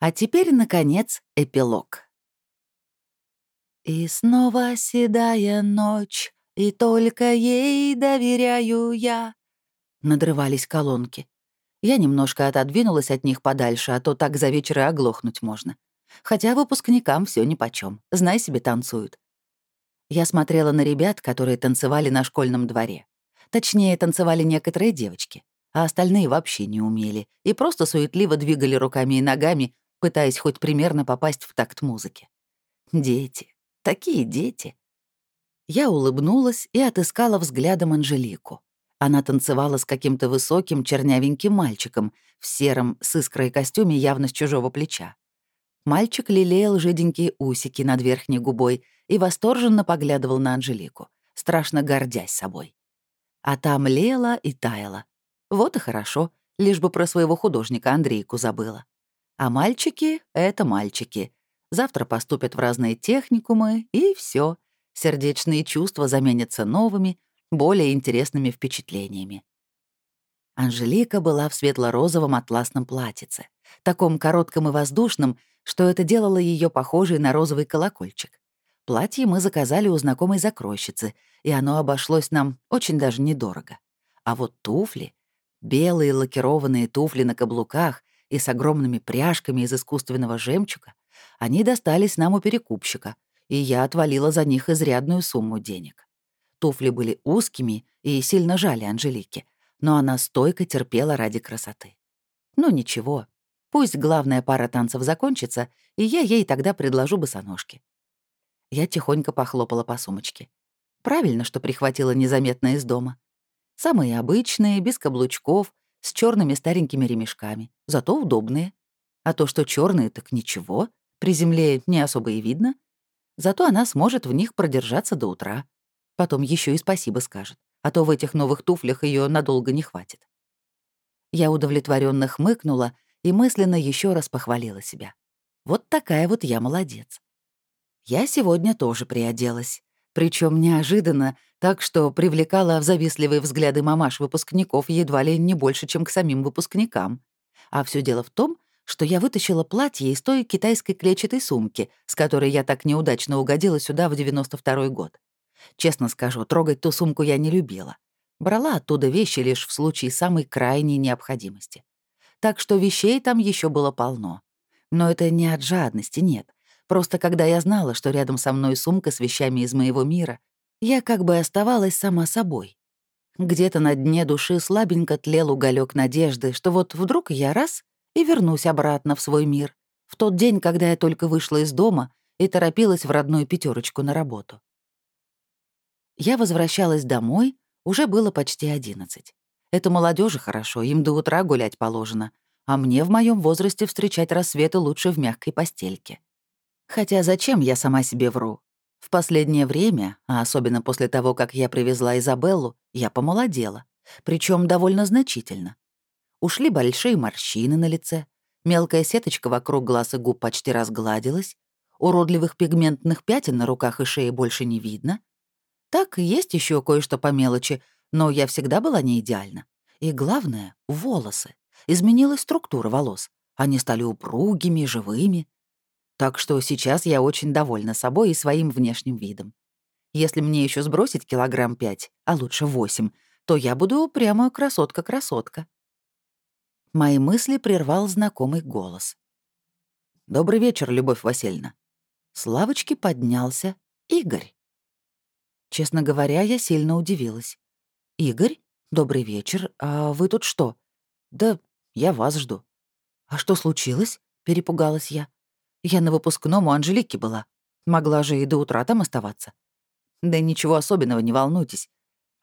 А теперь, наконец, эпилог. И снова седая ночь, и только ей доверяю я. Надрывались колонки. Я немножко отодвинулась от них подальше, а то так за вечер и оглохнуть можно. Хотя выпускникам все нипочём, знай себе, танцуют. Я смотрела на ребят, которые танцевали на школьном дворе. Точнее, танцевали некоторые девочки, а остальные вообще не умели и просто суетливо двигали руками и ногами, пытаясь хоть примерно попасть в такт музыки. Дети. Такие дети. Я улыбнулась и отыскала взглядом Анжелику. Она танцевала с каким-то высоким чернявеньким мальчиком в сером с искрой костюме явно с чужого плеча. Мальчик лелеял жиденькие усики над верхней губой и восторженно поглядывал на Анжелику, страшно гордясь собой. А там лела и таяла. Вот и хорошо, лишь бы про своего художника Андрейку забыла. А мальчики — это мальчики. Завтра поступят в разные техникумы, и все. Сердечные чувства заменятся новыми, более интересными впечатлениями. Анжелика была в светло-розовом атласном платьице, таком коротком и воздушном, что это делало ее похожей на розовый колокольчик. Платье мы заказали у знакомой закройщицы, и оно обошлось нам очень даже недорого. А вот туфли, белые лакированные туфли на каблуках и с огромными пряжками из искусственного жемчуга, они достались нам у перекупщика, и я отвалила за них изрядную сумму денег. Туфли были узкими и сильно жали Анжелике, но она стойко терпела ради красоты. Ну ничего, пусть главная пара танцев закончится, и я ей тогда предложу босоножки. Я тихонько похлопала по сумочке. Правильно, что прихватила незаметно из дома. Самые обычные, без каблучков, с черными старенькими ремешками, зато удобные. А то, что черные, так ничего, при земле не особо и видно. Зато она сможет в них продержаться до утра. Потом еще и спасибо скажет, а то в этих новых туфлях ее надолго не хватит. Я удовлетворенно хмыкнула и мысленно еще раз похвалила себя. Вот такая вот я молодец. Я сегодня тоже приоделась. Причем неожиданно, так что привлекала в завистливые взгляды мамаш-выпускников едва ли не больше, чем к самим выпускникам. А все дело в том, что я вытащила платье из той китайской клетчатой сумки, с которой я так неудачно угодила сюда в 92 год. Честно скажу, трогать ту сумку я не любила. Брала оттуда вещи лишь в случае самой крайней необходимости. Так что вещей там еще было полно. Но это не от жадности, нет. Просто когда я знала, что рядом со мной сумка с вещами из моего мира, я как бы оставалась сама собой. Где-то на дне души слабенько тлел уголек надежды, что вот вдруг я раз и вернусь обратно в свой мир, в тот день, когда я только вышла из дома и торопилась в родную пятерочку на работу. Я возвращалась домой, уже было почти одиннадцать. Это молодежи хорошо, им до утра гулять положено, а мне в моем возрасте встречать рассветы лучше в мягкой постельке. Хотя зачем я сама себе вру? В последнее время, а особенно после того, как я привезла Изабеллу, я помолодела, причем довольно значительно. Ушли большие морщины на лице, мелкая сеточка вокруг глаз и губ почти разгладилась, уродливых пигментных пятен на руках и шее больше не видно, так, есть еще кое-что по мелочи, но я всегда была не идеальна. И главное — волосы. Изменилась структура волос. Они стали упругими, живыми. Так что сейчас я очень довольна собой и своим внешним видом. Если мне еще сбросить килограмм пять, а лучше восемь, то я буду прямо красотка-красотка. Мои мысли прервал знакомый голос. «Добрый вечер, Любовь Васильевна». С лавочки поднялся Игорь. Честно говоря, я сильно удивилась. «Игорь, добрый вечер. А вы тут что?» «Да я вас жду». «А что случилось?» — перепугалась я. «Я на выпускном у Анжелики была. Могла же и до утра там оставаться». «Да ничего особенного, не волнуйтесь.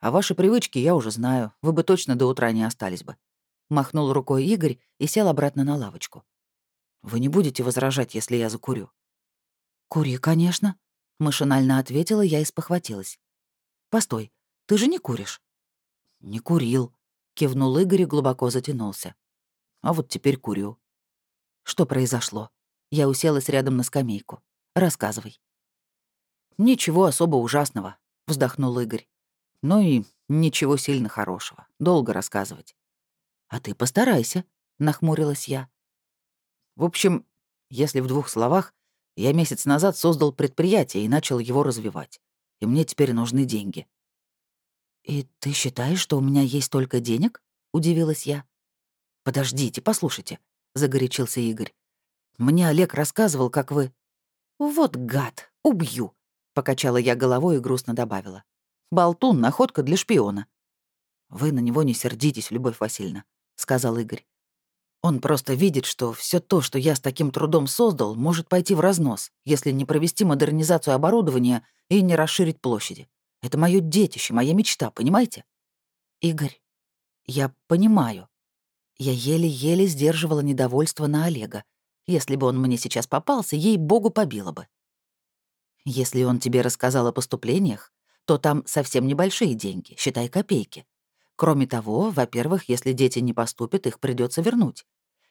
А ваши привычки я уже знаю. Вы бы точно до утра не остались бы». Махнул рукой Игорь и сел обратно на лавочку. «Вы не будете возражать, если я закурю?» «Кури, конечно», Машинально ответила я и спохватилась. «Постой, ты же не куришь?» «Не курил», — кивнул Игорь и глубоко затянулся. «А вот теперь курю». «Что произошло?» Я уселась рядом на скамейку. «Рассказывай». «Ничего особо ужасного», — вздохнул Игорь. «Ну и ничего сильно хорошего. Долго рассказывать». «А ты постарайся», — нахмурилась я. «В общем, Если в двух словах, я месяц назад создал предприятие и начал его развивать. И мне теперь нужны деньги. «И ты считаешь, что у меня есть только денег?» — удивилась я. «Подождите, послушайте», — загорячился Игорь. «Мне Олег рассказывал, как вы...» «Вот гад, убью», — покачала я головой и грустно добавила. «Болтун — находка для шпиона». «Вы на него не сердитесь, Любовь Васильевна», — сказал Игорь. «Он просто видит, что все то, что я с таким трудом создал, может пойти в разнос, если не провести модернизацию оборудования и не расширить площади. Это мое детище, моя мечта, понимаете?» «Игорь, я понимаю». Я еле-еле сдерживала недовольство на Олега. Если бы он мне сейчас попался, ей-богу побило бы. Если он тебе рассказал о поступлениях, то там совсем небольшие деньги, считай копейки. Кроме того, во-первых, если дети не поступят, их придется вернуть.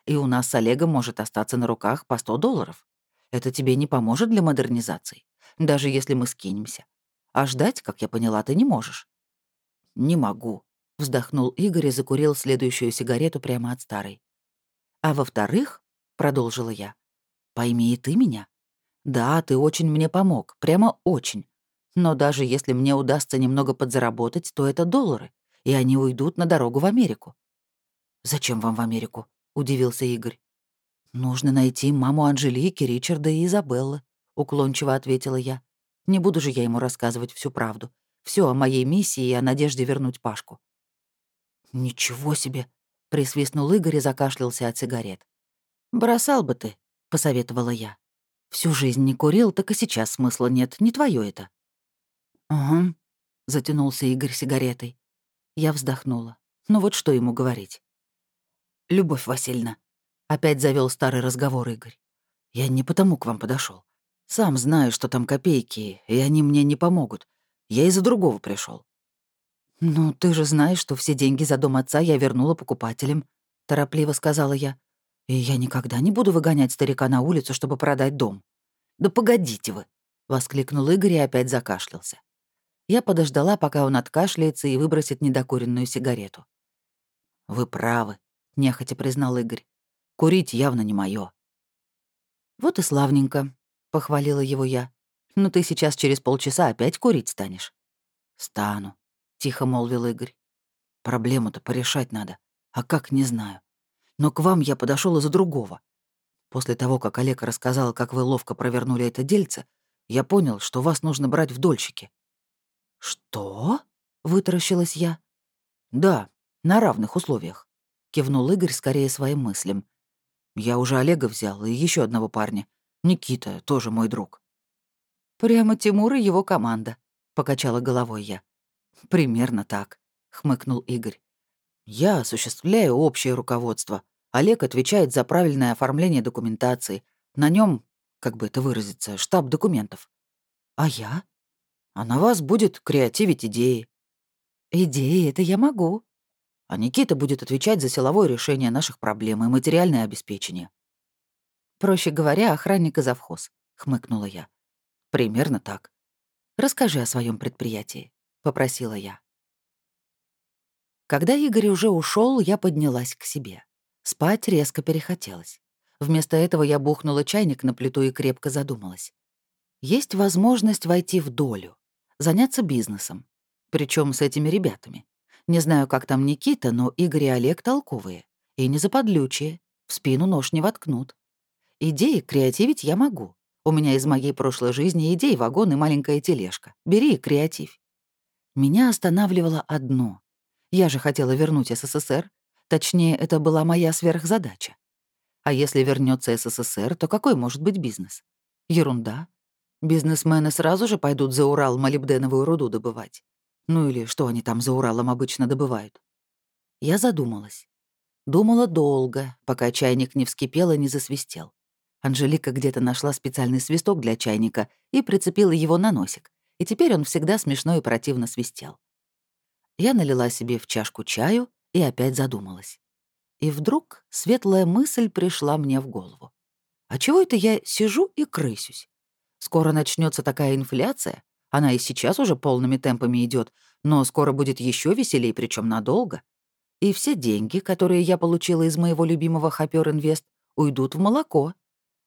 И у нас с Олегом может остаться на руках по 100 долларов. Это тебе не поможет для модернизации, даже если мы скинемся. А ждать, как я поняла, ты не можешь». «Не могу», — вздохнул Игорь и закурил следующую сигарету прямо от старой. «А во-вторых», — продолжила я, — «пойми и ты меня. Да, ты очень мне помог, прямо очень. Но даже если мне удастся немного подзаработать, то это доллары, и они уйдут на дорогу в Америку». «Зачем вам в Америку?» — удивился Игорь. «Нужно найти маму Анжелики, Ричарда и Изабеллы», — уклончиво ответила я. Не буду же я ему рассказывать всю правду. Все о моей миссии и о надежде вернуть Пашку. «Ничего себе!» — присвистнул Игорь и закашлялся от сигарет. «Бросал бы ты», — посоветовала я. «Всю жизнь не курил, так и сейчас смысла нет, не твое это». «Угу», — затянулся Игорь сигаретой. Я вздохнула. Ну вот что ему говорить? «Любовь Васильевна», — опять завел старый разговор Игорь. «Я не потому к вам подошел. Сам знаю, что там копейки, и они мне не помогут. Я из-за другого пришел. «Ну, ты же знаешь, что все деньги за дом отца я вернула покупателям», — торопливо сказала я. «И я никогда не буду выгонять старика на улицу, чтобы продать дом». «Да погодите вы!» — воскликнул Игорь и опять закашлялся. Я подождала, пока он откашляется и выбросит недокуренную сигарету. «Вы правы», — нехотя признал Игорь. «Курить явно не моё. «Вот и славненько похвалила его я. «Но ты сейчас через полчаса опять курить станешь». «Стану», — тихо молвил Игорь. «Проблему-то порешать надо. А как, не знаю. Но к вам я подошел из-за другого. После того, как Олег рассказал, как вы ловко провернули это дельце, я понял, что вас нужно брать в дольщики». «Что?» — вытаращилась я. «Да, на равных условиях», — кивнул Игорь скорее своим мыслям. «Я уже Олега взял и еще одного парня. Никита тоже мой друг». «Прямо Тимур и его команда», — покачала головой я. «Примерно так», — хмыкнул Игорь. «Я осуществляю общее руководство. Олег отвечает за правильное оформление документации. На нем, как бы это выразиться, штаб документов. А я? А на вас будет креативить идеи». «Идеи — это я могу». А Никита будет отвечать за силовое решение наших проблем и материальное обеспечение. Проще говоря, охранник и завхоз, хмыкнула я. Примерно так. Расскажи о своем предприятии, попросила я. Когда Игорь уже ушел, я поднялась к себе. Спать резко перехотелось. Вместо этого я бухнула чайник на плиту и крепко задумалась. Есть возможность войти в долю, заняться бизнесом. Причем с этими ребятами. Не знаю, как там Никита, но Игорь и Олег толковые. И не заподлючие. В спину нож не воткнут. Идеи креативить я могу. У меня из моей прошлой жизни идей вагон и маленькая тележка. Бери креатив. Меня останавливало одно. Я же хотела вернуть СССР. Точнее, это была моя сверхзадача. А если вернется СССР, то какой может быть бизнес? Ерунда. Бизнесмены сразу же пойдут за Урал молибденовую руду добывать. Ну или что они там за Уралом обычно добывают? Я задумалась. Думала долго, пока чайник не вскипел и не засвистел. Анжелика где-то нашла специальный свисток для чайника и прицепила его на носик, и теперь он всегда смешно и противно свистел. Я налила себе в чашку чаю и опять задумалась. И вдруг светлая мысль пришла мне в голову. А чего это я сижу и крысюсь? Скоро начнется такая инфляция, она и сейчас уже полными темпами идет, но скоро будет еще веселее, причем надолго. И все деньги, которые я получила из моего любимого Хопер Инвест, уйдут в молоко,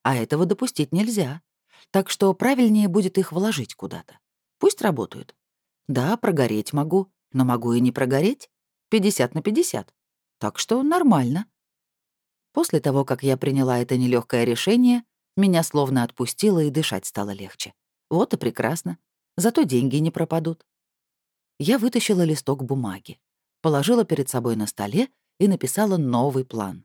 а этого допустить нельзя. Так что правильнее будет их вложить куда-то. Пусть работают. Да, прогореть могу, но могу и не прогореть. 50 на 50. Так что нормально. После того, как я приняла это нелегкое решение, меня словно отпустило и дышать стало легче. Вот и прекрасно. Зато деньги не пропадут. Я вытащила листок бумаги, положила перед собой на столе и написала новый план.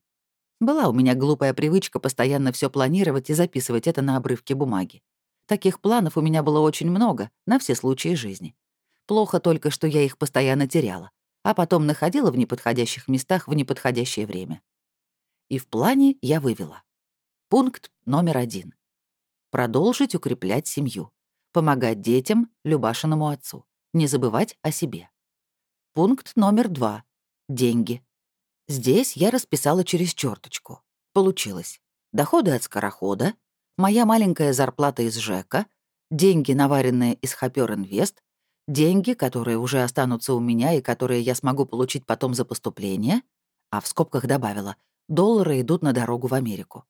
Была у меня глупая привычка постоянно все планировать и записывать это на обрывке бумаги. Таких планов у меня было очень много, на все случаи жизни. Плохо только, что я их постоянно теряла, а потом находила в неподходящих местах в неподходящее время. И в плане я вывела. Пункт номер один. Продолжить укреплять семью. Помогать детям, Любашиному отцу. Не забывать о себе. Пункт номер два. Деньги. Здесь я расписала через черточку. Получилось. Доходы от скорохода, моя маленькая зарплата из ЖЭКа, деньги, наваренные из Хопер Инвест, деньги, которые уже останутся у меня и которые я смогу получить потом за поступление, а в скобках добавила, доллары идут на дорогу в Америку.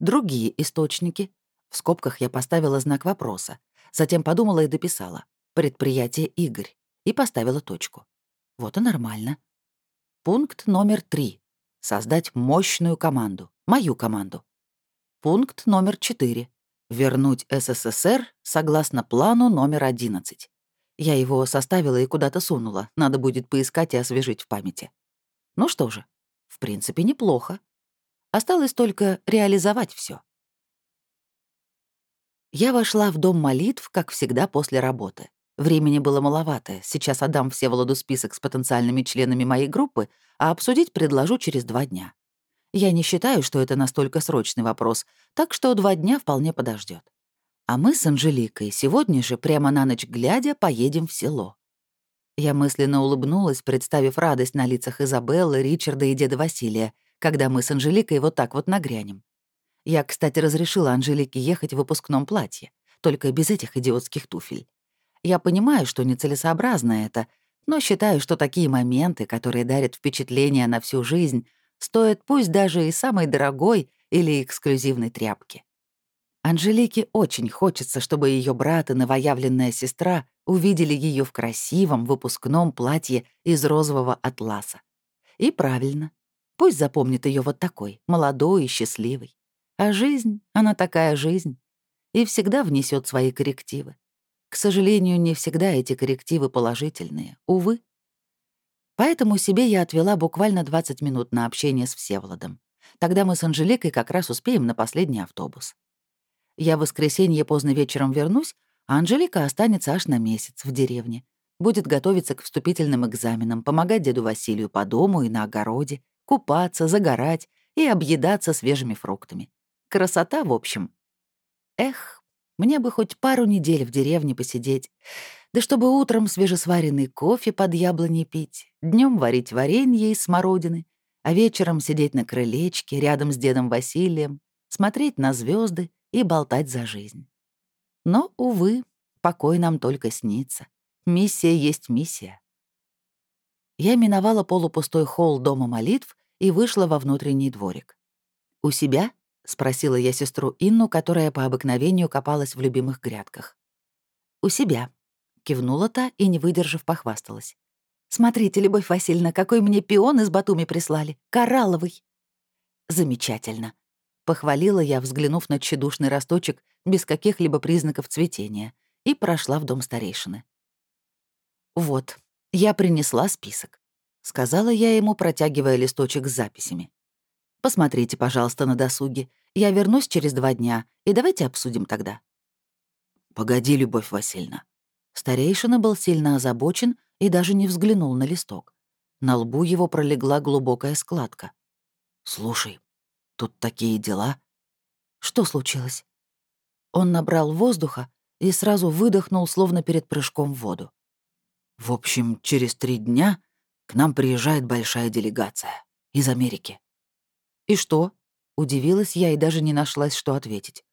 Другие источники, в скобках я поставила знак вопроса, затем подумала и дописала, предприятие Игорь, и поставила точку. Вот и нормально. Пункт номер три. Создать мощную команду, мою команду. Пункт номер четыре. Вернуть СССР согласно плану номер 11. Я его составила и куда-то сунула, надо будет поискать и освежить в памяти. Ну что же, в принципе, неплохо. Осталось только реализовать все. Я вошла в дом молитв, как всегда, после работы. Времени было маловато. Сейчас отдам Всеволоду список с потенциальными членами моей группы, а обсудить предложу через два дня. Я не считаю, что это настолько срочный вопрос, так что два дня вполне подождет. А мы с Анжеликой сегодня же, прямо на ночь глядя, поедем в село. Я мысленно улыбнулась, представив радость на лицах Изабеллы, Ричарда и деда Василия, когда мы с Анжеликой вот так вот нагрянем. Я, кстати, разрешила Анжелике ехать в выпускном платье, только без этих идиотских туфель. Я понимаю, что нецелесообразно это, но считаю, что такие моменты, которые дарят впечатление на всю жизнь, стоят пусть даже и самой дорогой или эксклюзивной тряпки. Анжелике очень хочется, чтобы ее брат и новоявленная сестра увидели ее в красивом выпускном платье из розового атласа. И правильно. Пусть запомнит ее вот такой, молодой и счастливой. А жизнь, она такая жизнь. И всегда внесет свои коррективы. К сожалению, не всегда эти коррективы положительные, увы. Поэтому себе я отвела буквально 20 минут на общение с Всеволодом. Тогда мы с Анжеликой как раз успеем на последний автобус. Я в воскресенье поздно вечером вернусь, а Анжелика останется аж на месяц в деревне. Будет готовиться к вступительным экзаменам, помогать деду Василию по дому и на огороде, купаться, загорать и объедаться свежими фруктами. Красота, в общем. Эх, мне бы хоть пару недель в деревне посидеть. Да чтобы утром свежесваренный кофе под яблони пить, днем варить варенье из смородины, а вечером сидеть на крылечке рядом с дедом Василием, смотреть на звезды и болтать за жизнь. Но, увы, покой нам только снится. Миссия есть миссия. Я миновала полупустой холл дома молитв и вышла во внутренний дворик. У себя — спросила я сестру Инну, которая по обыкновению копалась в любимых грядках. «У себя», — кивнула та и, не выдержав, похвасталась. «Смотрите, Любовь Васильевна, какой мне пион из Батуми прислали. Коралловый». «Замечательно», — похвалила я, взглянув на тщедушный росточек без каких-либо признаков цветения, и прошла в дом старейшины. «Вот, я принесла список», — сказала я ему, протягивая листочек с записями. Посмотрите, пожалуйста, на досуге. Я вернусь через два дня, и давайте обсудим тогда». «Погоди, Любовь Васильевна». Старейшина был сильно озабочен и даже не взглянул на листок. На лбу его пролегла глубокая складка. «Слушай, тут такие дела». «Что случилось?» Он набрал воздуха и сразу выдохнул, словно перед прыжком в воду. «В общем, через три дня к нам приезжает большая делегация из Америки. «И что?» — удивилась я и даже не нашлась, что ответить.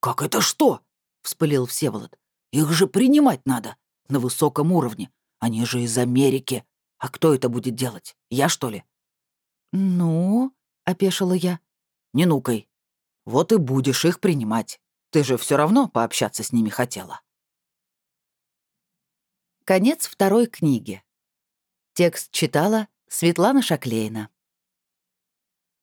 «Как это что?» — вспылил Всеволод. «Их же принимать надо, на высоком уровне. Они же из Америки. А кто это будет делать? Я, что ли?» «Ну?» — опешила я. «Не нукай. Вот и будешь их принимать. Ты же все равно пообщаться с ними хотела. Конец второй книги. Текст читала Светлана Шаклейна.